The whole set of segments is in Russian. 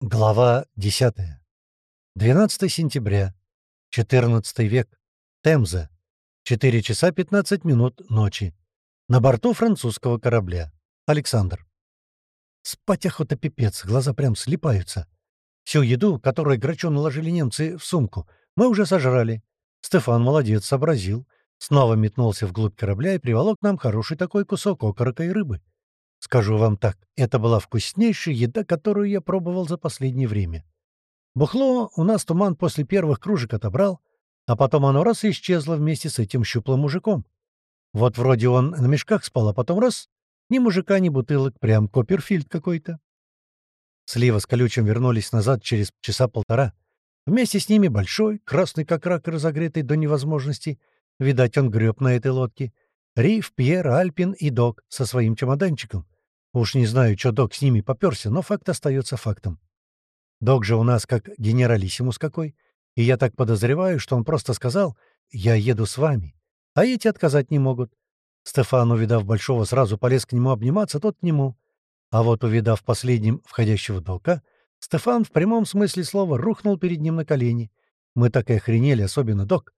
Глава 10. 12 сентября. 14 век. Темза. 4 часа 15 минут ночи. На борту французского корабля. Александр. Спать охота пипец, глаза прям слипаются. Всю еду, которую грачу наложили немцы в сумку, мы уже сожрали. Стефан молодец, сообразил. Снова метнулся вглубь корабля и приволок нам хороший такой кусок окорока и рыбы. Скажу вам так, это была вкуснейшая еда, которую я пробовал за последнее время. Бухло у нас туман после первых кружек отобрал, а потом оно раз и исчезло вместе с этим щуплым мужиком. Вот вроде он на мешках спал, а потом раз — ни мужика, ни бутылок, прям Копперфильд какой-то. Слива с колючим вернулись назад через часа полтора. Вместе с ними большой, красный как рак, разогретый до невозможности. Видать, он греб на этой лодке — Риф, Пьер, Альпин и Док со своим чемоданчиком. Уж не знаю, что Док с ними попёрся, но факт остается фактом. Док же у нас как генералиссимус какой, и я так подозреваю, что он просто сказал «я еду с вами», а эти отказать не могут. Стефан, увидав Большого, сразу полез к нему обниматься, тот к нему. А вот увидав последним входящего Дока, Стефан в прямом смысле слова рухнул перед ним на колени. Мы так и охренели, особенно Док.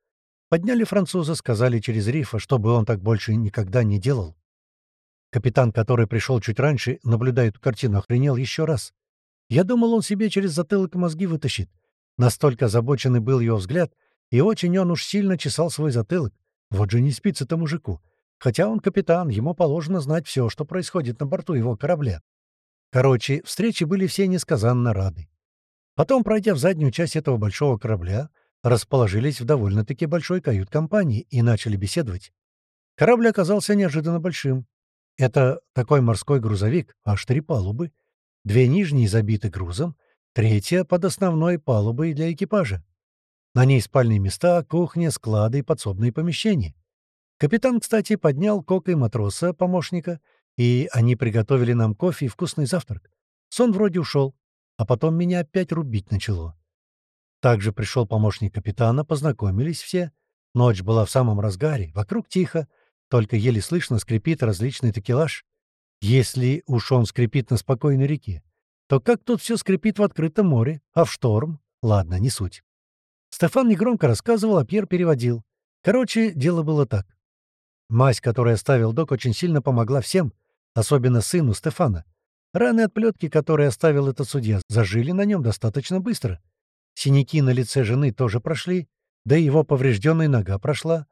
Подняли француза, сказали через рифа, чтобы он так больше никогда не делал. Капитан, который пришел чуть раньше, наблюдая эту картину, охренел еще раз. Я думал, он себе через затылок мозги вытащит. Настолько озабоченный был его взгляд, и очень он уж сильно чесал свой затылок. Вот же не спится-то мужику. Хотя он капитан, ему положено знать все, что происходит на борту его корабля. Короче, встречи были все несказанно рады. Потом, пройдя в заднюю часть этого большого корабля, расположились в довольно-таки большой кают-компании и начали беседовать. Корабль оказался неожиданно большим. Это такой морской грузовик, аж три палубы. Две нижние забиты грузом, третья под основной палубой для экипажа. На ней спальные места, кухня, склады и подсобные помещения. Капитан, кстати, поднял кока и матроса, помощника, и они приготовили нам кофе и вкусный завтрак. Сон вроде ушел, а потом меня опять рубить начало. Также пришел помощник капитана, познакомились все. Ночь была в самом разгаре, вокруг тихо, только еле слышно скрипит различный такелаж. Если уж он скрипит на спокойной реке, то как тут все скрипит в открытом море, а в шторм? Ладно, не суть. Стефан негромко рассказывал, а Пьер переводил. Короче, дело было так. Мазь, которую оставил док, очень сильно помогла всем, особенно сыну Стефана. Раны от плетки, которые оставил этот судья, зажили на нем достаточно быстро. Синяки на лице жены тоже прошли, да и его поврежденная нога прошла.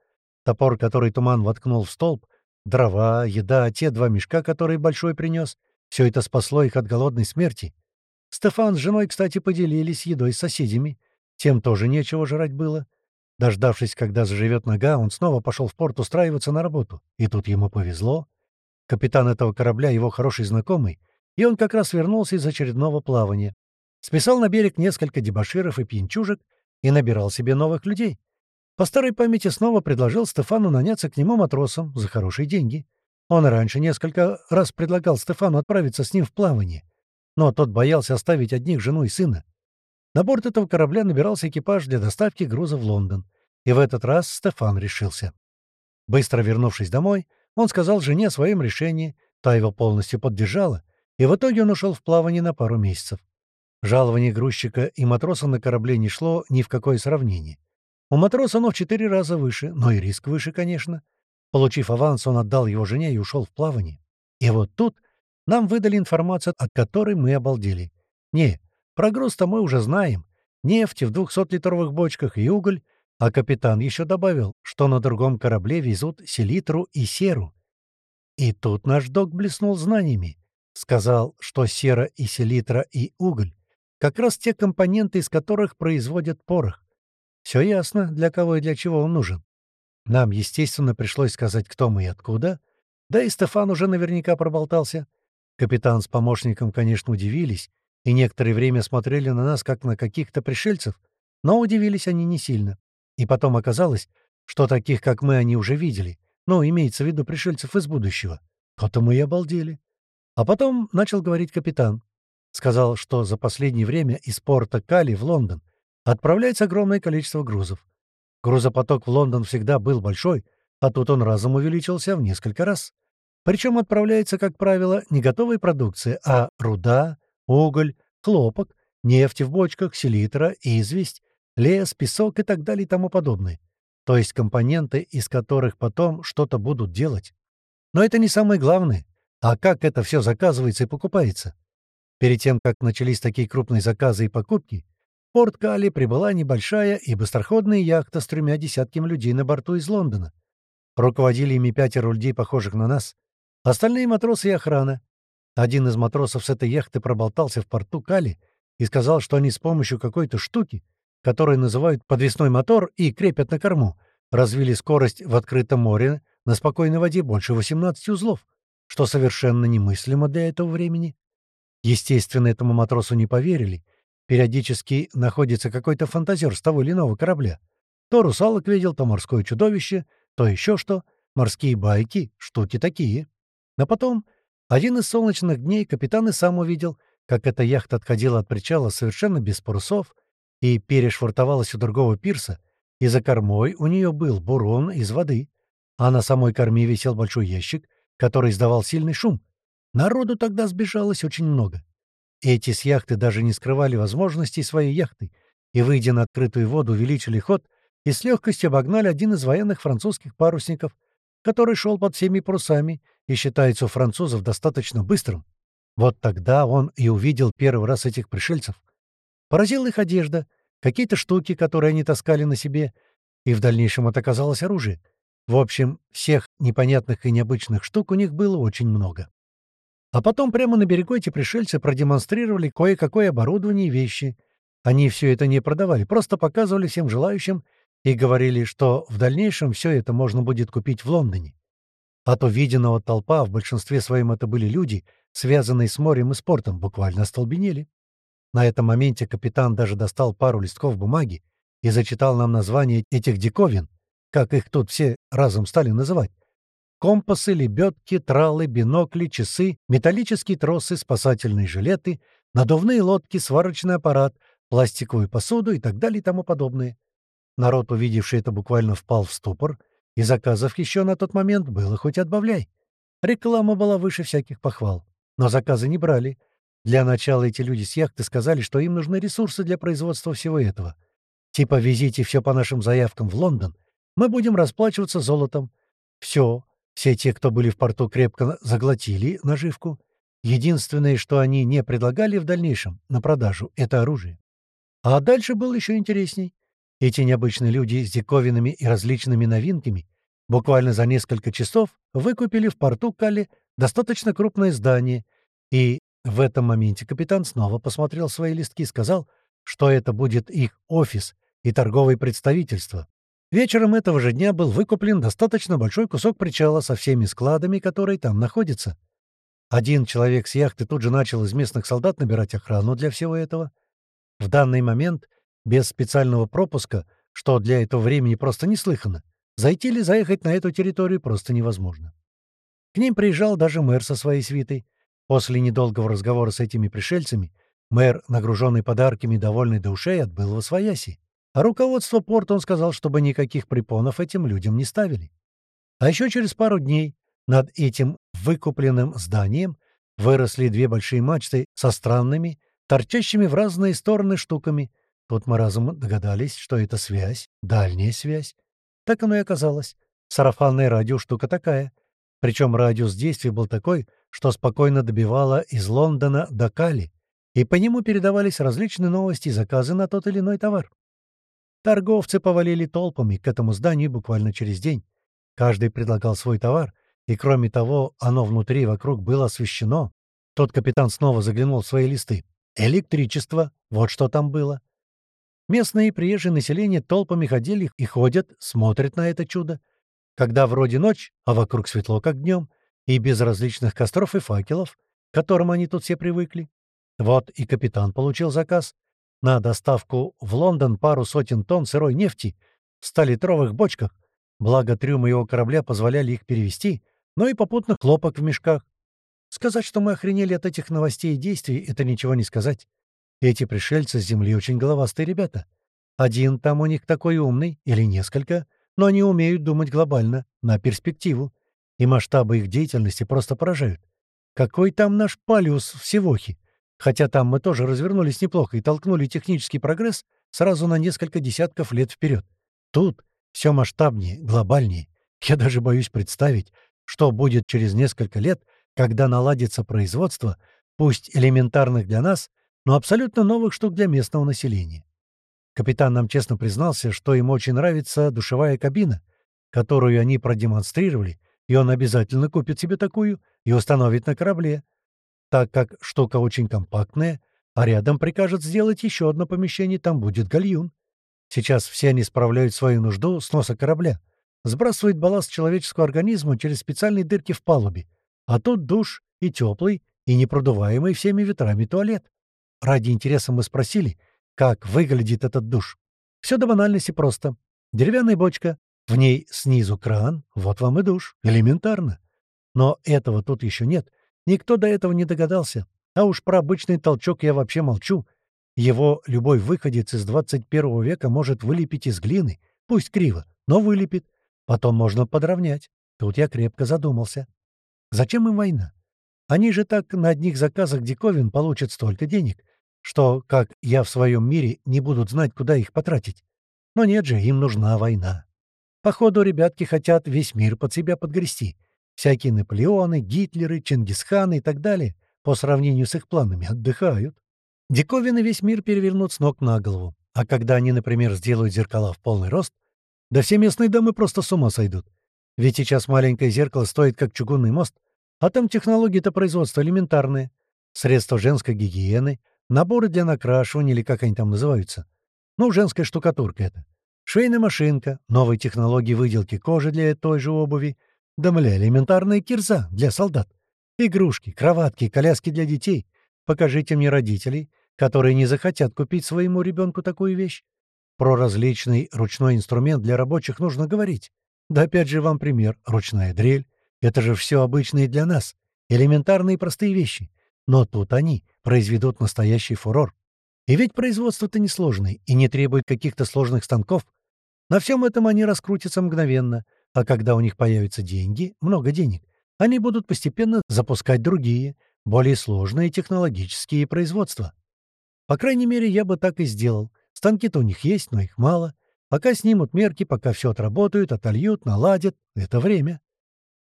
Топор, который туман воткнул в столб, дрова, еда, те два мешка, которые Большой принес — все это спасло их от голодной смерти. Стефан с женой, кстати, поделились едой с соседями. Тем тоже нечего жрать было. Дождавшись, когда заживет нога, он снова пошел в порт устраиваться на работу. И тут ему повезло. Капитан этого корабля — его хороший знакомый, и он как раз вернулся из очередного плавания. Списал на берег несколько дебоширов и пьянчужек и набирал себе новых людей. По старой памяти снова предложил Стефану наняться к нему матросом за хорошие деньги. Он раньше несколько раз предлагал Стефану отправиться с ним в плавание, но тот боялся оставить одних жену и сына. На борт этого корабля набирался экипаж для доставки груза в Лондон, и в этот раз Стефан решился. Быстро вернувшись домой, он сказал жене о своем решении, та его полностью поддержала, и в итоге он ушел в плавание на пару месяцев. Жалование грузчика и матроса на корабле не шло ни в какое сравнение. У матроса оно в четыре раза выше, но и риск выше, конечно. Получив аванс, он отдал его жене и ушел в плавание. И вот тут нам выдали информацию, от которой мы обалдели. Не, про груз-то мы уже знаем. Нефть в 200-литровых бочках и уголь, а капитан еще добавил, что на другом корабле везут селитру и серу. И тут наш док блеснул знаниями. Сказал, что сера и селитра и уголь как раз те компоненты, из которых производят порох. Все ясно, для кого и для чего он нужен. Нам, естественно, пришлось сказать, кто мы и откуда. Да и Стефан уже наверняка проболтался. Капитан с помощником, конечно, удивились, и некоторое время смотрели на нас, как на каких-то пришельцев, но удивились они не сильно. И потом оказалось, что таких, как мы, они уже видели. Ну, имеется в виду пришельцев из будущего. То-то мы и обалдели. А потом начал говорить капитан. Сказал, что за последнее время из порта Кали в Лондон отправляется огромное количество грузов. Грузопоток в Лондон всегда был большой, а тут он разом увеличился в несколько раз. Причем отправляется, как правило, не готовая продукция, а руда, уголь, хлопок, Нефть в бочках, селитра, известь, лес, песок и так далее и тому подобное. То есть компоненты, из которых потом что-то будут делать. Но это не самое главное. А как это все заказывается и покупается? Перед тем, как начались такие крупные заказы и покупки, в порт Кали прибыла небольшая и быстроходная яхта с тремя десятками людей на борту из Лондона. Руководили ими пятеро людей, похожих на нас. Остальные матросы и охрана. Один из матросов с этой яхты проболтался в порту Кали и сказал, что они с помощью какой-то штуки, которую называют подвесной мотор и крепят на корму, развили скорость в открытом море на спокойной воде больше 18 узлов, что совершенно немыслимо для этого времени. Естественно, этому матросу не поверили. Периодически находится какой-то фантазер с того или иного корабля. То русалок видел, то морское чудовище, то еще что. Морские байки, штуки такие. Но потом, один из солнечных дней капитан и сам увидел, как эта яхта отходила от причала совершенно без парусов и перешвартовалась у другого пирса, и за кормой у нее был бурон из воды, а на самой корме висел большой ящик, который издавал сильный шум, Народу тогда сбежалось очень много. Эти с яхты даже не скрывали возможностей своей яхты и, выйдя на открытую воду, увеличили ход и с легкостью обогнали один из военных французских парусников, который шел под всеми парусами и считается у французов достаточно быстрым. Вот тогда он и увидел первый раз этих пришельцев. Поразила их одежда, какие-то штуки, которые они таскали на себе, и в дальнейшем это оказалось оружие. В общем, всех непонятных и необычных штук у них было очень много. А потом прямо на берегу эти пришельцы продемонстрировали кое-какое оборудование и вещи. Они все это не продавали, просто показывали всем желающим и говорили, что в дальнейшем все это можно будет купить в Лондоне. От увиденного толпа, в большинстве своем это были люди, связанные с морем и спортом, буквально остолбенели. На этом моменте капитан даже достал пару листков бумаги и зачитал нам название этих диковин, как их тут все разом стали называть, Компасы, лебедки, тралы, бинокли, часы, металлические тросы, спасательные жилеты, надувные лодки, сварочный аппарат, пластиковую посуду и так далее и тому подобное. Народ, увидевший это, буквально впал в ступор, и заказов еще на тот момент было хоть отбавляй. Реклама была выше всяких похвал. Но заказы не брали. Для начала эти люди с яхты сказали, что им нужны ресурсы для производства всего этого. Типа «везите все по нашим заявкам в Лондон, мы будем расплачиваться золотом». Все, все те, кто были в порту, крепко заглотили наживку. Единственное, что они не предлагали в дальнейшем на продажу, — это оружие. А дальше было еще интересней. Эти необычные люди с диковинами и различными новинками буквально за несколько часов выкупили в порту Калли достаточно крупное здание, и в этом моменте капитан снова посмотрел свои листки и сказал, что это будет их офис и торговое представительство. Вечером этого же дня был выкуплен достаточно большой кусок причала со всеми складами, которые там находятся. Один человек с яхты тут же начал из местных солдат набирать охрану для всего этого. В данный момент, без специального пропуска, что для этого времени просто неслыханно, зайти или заехать на эту территорию просто невозможно. К ним приезжал даже мэр со своей свитой. После недолгого разговора с этими пришельцами мэр, нагруженный подарками, довольный до ушей, отбыл во свояси. Руководство порта он сказал, чтобы никаких препонов этим людям не ставили. А еще через пару дней над этим выкупленным зданием выросли две большие мачты со странными, торчащими в разные стороны штуками. Тут мы разом догадались, что это связь, дальняя связь. Так оно и оказалось. Сарафанное радио штука такая. Причем радиус действия был такой, что спокойно добивало из Лондона до Кали, и по нему передавались различные новости и заказы на тот или иной товар. Торговцы повалили толпами к этому зданию буквально через день. Каждый предлагал свой товар, и кроме того, оно внутри и вокруг было освещено. Тот капитан снова заглянул в свои листы. Электричество, вот что там было. Местные и приезжие население толпами ходили и ходят, смотрят на это чудо. Когда вроде ночь, а вокруг светло, как днем, и без различных костров и факелов, к которым они тут все привыкли. Вот и капитан получил заказ — на доставку в Лондон пару сотен тонн сырой нефти в 100-литровых бочках, благо трюмы его корабля позволяли их перевести, но и попутно хлопок в мешках. Сказать, что мы охренели от этих новостей и действий, это ничего не сказать. Эти пришельцы с Земли очень головастые ребята. Один там у них такой умный, или несколько, но они умеют думать глобально, на перспективу. И масштабы их деятельности просто поражают. Какой там наш палиус в Севохе? Хотя там мы тоже развернулись неплохо и толкнули технический прогресс сразу на несколько десятков лет вперед. Тут все масштабнее, глобальнее. Я даже боюсь представить, что будет через несколько лет, когда наладится производство, пусть элементарных для нас, но абсолютно новых штук для местного населения. Капитан нам честно признался, что им очень нравится душевая кабина, которую они продемонстрировали, и он обязательно купит себе такую и установит на корабле, так как штука очень компактная, а рядом прикажет сделать еще одно помещение, там будет гальюн. Сейчас все они справляют свою нужду с носа корабля, сбрасывают балласт человеческого организма через специальные дырки в палубе, а тут душ и теплый, и непродуваемый всеми ветрами туалет. Ради интереса мы спросили, как выглядит этот душ. Все до банальности просто. Деревянная бочка, в ней снизу кран, вот вам и душ. Элементарно. Но этого тут еще нет. Никто до этого не догадался. А уж про обычный толчок я вообще молчу. Его любой выходец из 21 века может вылепить из глины, пусть криво, но вылепит. Потом можно подровнять. Тут я крепко задумался. Зачем им война? Они же так на одних заказах диковин получат столько денег, что, как я в своем мире, не будут знать, куда их потратить. Но нет же, им нужна война. Походу, ребятки хотят весь мир под себя подгрести. Всякие Наполеоны, Гитлеры, Чингисханы и так далее, по сравнению с их планами, отдыхают. Диковины весь мир перевернут с ног на голову. А когда они, например, сделают зеркала в полный рост, да все местные дамы просто с ума сойдут. Ведь сейчас маленькое зеркало стоит как чугунный мост, а там технологии-то производства элементарные. Средства женской гигиены, наборы для накрашивания или как они там называются. Ну, женская штукатурка это. Швейная машинка, новые технологии выделки кожи для той же обуви, да, мля, элементарная кирза для солдат. Игрушки, кроватки, коляски для детей. Покажите мне родителей, которые не захотят купить своему ребенку такую вещь. Про различный ручной инструмент для рабочих нужно говорить. Да опять же вам пример. Ручная дрель. Это же все обычные для нас. Элементарные простые вещи. Но тут они произведут настоящий фурор. И ведь производство-то несложное и не требует каких-то сложных станков, на всем этом они раскрутятся мгновенно, а когда у них появятся деньги, много денег, они будут постепенно запускать другие, более сложные технологические производства. По крайней мере, я бы так и сделал. Станки-то у них есть, но их мало. Пока снимут мерки, пока все отработают, отольют, наладят — это время.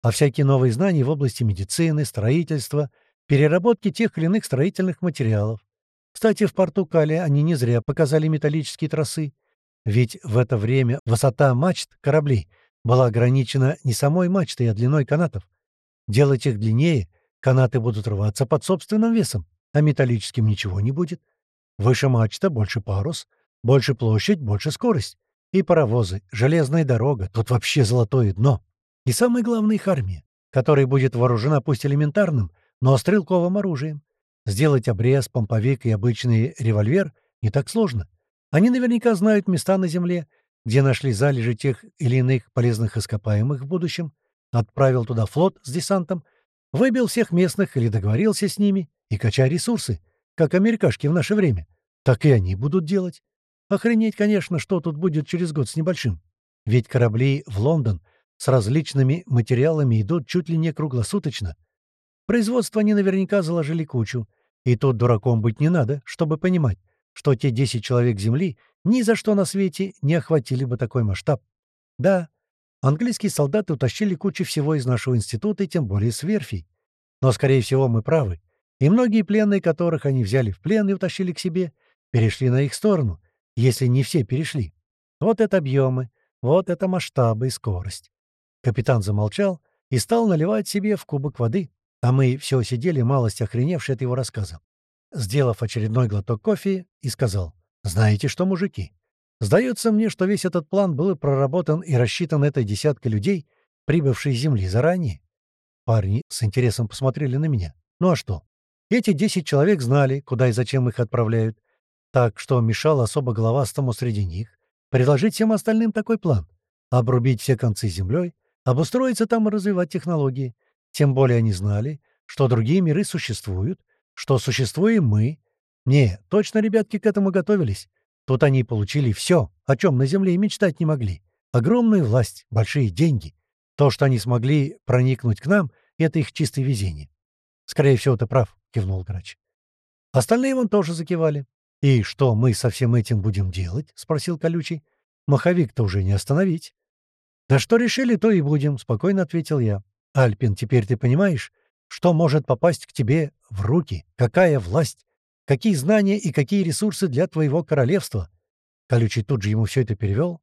А всякие новые знания в области медицины, строительства, переработки тех или иных строительных материалов. Кстати, в порту Кали они не зря показали металлические тросы. Ведь в это время высота мачт кораблей была ограничена не самой мачтой, а длиной канатов. Делать их длиннее, канаты будут рваться под собственным весом, а металлическим ничего не будет. Выше мачта — больше парус, больше площадь, больше скорость. И паровозы, железная дорога, тут вообще золотое дно. И самое главное — их армия, которая будет вооружена пусть элементарным, но стрелковым оружием. Сделать обрез, помповик и обычный револьвер не так сложно. Они наверняка знают места на Земле, где нашли залежи тех или иных полезных ископаемых в будущем, отправил туда флот с десантом, выбил всех местных или договорился с ними и качай ресурсы, как америкашки в наше время. Так и они будут делать. Охренеть, конечно, что тут будет через год с небольшим. Ведь корабли в Лондон с различными материалами идут чуть ли не круглосуточно. Производство они наверняка заложили кучу, и тут дураком быть не надо, чтобы понимать, что те 10 человек Земли ни за что на свете не охватили бы такой масштаб. Да, английские солдаты утащили кучу всего из нашего института и тем более с верфей. Но, скорее всего, мы правы. И многие пленные, которых они взяли в плен и утащили к себе, перешли на их сторону, если не все перешли. Вот это объемы, вот это масштабы и скорость. Капитан замолчал и стал наливать себе в кубок воды, а мы все сидели, малость охреневшие от его рассказа сделав очередной глоток кофе, и сказал, «Знаете что, мужики, сдается мне, что весь этот план был проработан и рассчитан этой десяткой людей, прибывшей с Земли заранее». Парни с интересом посмотрели на меня. «Ну а что? Эти десять человек знали, куда и зачем их отправляют, так что мешал особо головастому среди них предложить всем остальным такой план — обрубить все концы землей, обустроиться там и развивать технологии. Тем более они знали, что другие миры существуют, что существуем мы. Не, точно ребятки к этому готовились. Тут они получили все, о чем на Земле и мечтать не могли. Огромную власть, большие деньги. То, что они смогли проникнуть к нам, это их чистое везение. «Скорее всего, ты прав», — кивнул Грач. Остальные вон тоже закивали. «И что мы со всем этим будем делать?» — спросил Колючий. «Маховик-то уже не остановить». «Да что решили, то и будем», — спокойно ответил я. «Альпин, теперь ты понимаешь, что может попасть к тебе в руки? Какая власть? Какие знания и какие ресурсы для твоего королевства?» Колючий тут же ему все это перевел.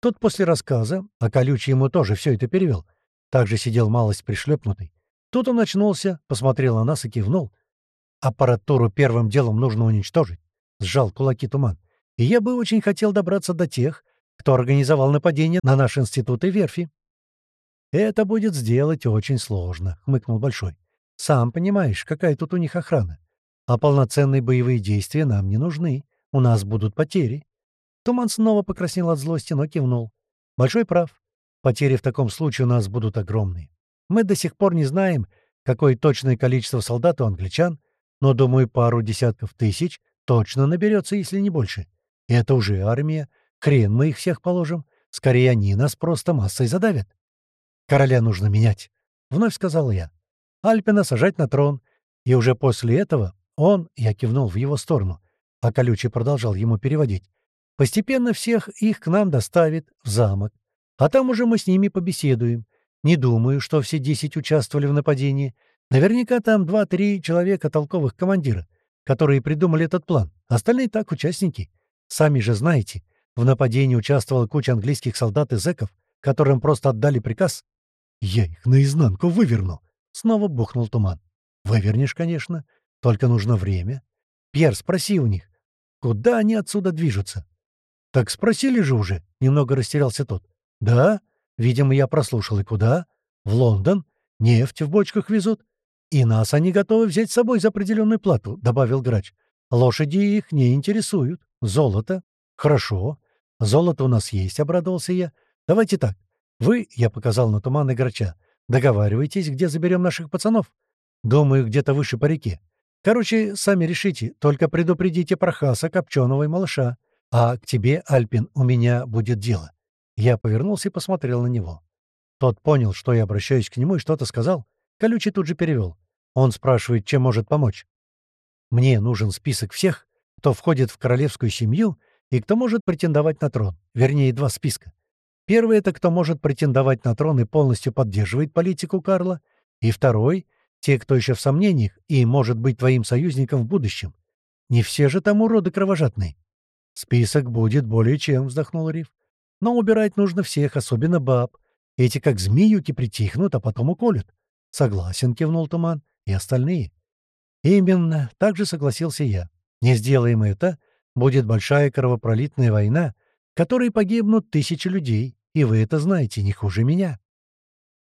Тот после рассказа, а Колючий ему тоже все это перевел, также сидел малость пришлепнутый. Тут он очнулся, посмотрел на нас и кивнул. «Аппаратуру первым делом нужно уничтожить», — сжал кулаки туман. «И я бы очень хотел добраться до тех, кто организовал нападение на наш институт и верфи». «Это будет сделать очень сложно», — хмыкнул Большой. «Сам понимаешь, какая тут у них охрана. А полноценные боевые действия нам не нужны. У нас будут потери». Туман снова покраснел от злости, но кивнул. Большой прав. Потери в таком случае у нас будут огромные. Мы до сих пор не знаем, какое точное количество солдат у англичан, но, думаю, пару десятков тысяч точно наберется, если не больше. И это уже армия. Хрен мы их всех положим. Скорее, они нас просто массой задавят. «Короля нужно менять», — вновь сказал я. «Альпина сажать на трон. И уже после этого он, я кивнул в его сторону, а колючий продолжал ему переводить, постепенно всех их к нам доставит в замок. А там уже мы с ними побеседуем. Не думаю, что все десять участвовали в нападении. Наверняка там два-три человека толковых командира, которые придумали этот план. Остальные так участники. Сами же знаете, в нападении участвовала куча английских солдат и зэков, которым просто отдали приказ. Я их наизнанку выверну. Снова бухнул туман. Вывернешь, конечно. Только нужно время. Пьер, спроси у них, куда они отсюда движутся? Так спросили же уже, немного растерялся тот. «Да? Видимо, я прослушал. И куда? В Лондон? Нефть в бочках везут. И нас они готовы взять с собой за определенную плату», — добавил грач. «Лошади их не интересуют. Золото. Хорошо. Золото у нас есть», — обрадовался я. «Давайте так. Вы, — я показал на туман и грача, — договаривайтесь, где заберем наших пацанов. Думаю, где-то выше по реке. Короче, сами решите, только предупредите Прохаса, Копченого и Малыша. А к тебе, Альпин, у меня будет дело. Я повернулся и посмотрел на него. Тот понял, что я обращаюсь к нему, и что-то сказал. Колючий тут же перевел. Он спрашивает, чем может помочь. «Мне нужен список всех, кто входит в королевскую семью и кто может претендовать на трон. Вернее, два списка. Первый — это кто может претендовать на трон и полностью поддерживает политику Карла. И второй — те, кто еще в сомнениях и может быть твоим союзником в будущем. Не все же там уроды кровожадные. «Список будет более чем», — вздохнул Риф. Но убирать нужно всех, особенно баб. Эти как змеюки притихнут, а потом уколют. Согласен, кивнул Туман. И остальные. Именно, так же согласился я. Не сделаем это, будет большая кровопролитная война, в которой погибнут тысячи людей, и вы это знаете не хуже меня.